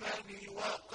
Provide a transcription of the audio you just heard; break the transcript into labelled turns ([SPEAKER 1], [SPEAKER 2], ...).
[SPEAKER 1] الْأَيْمَنِ وَقَرَّ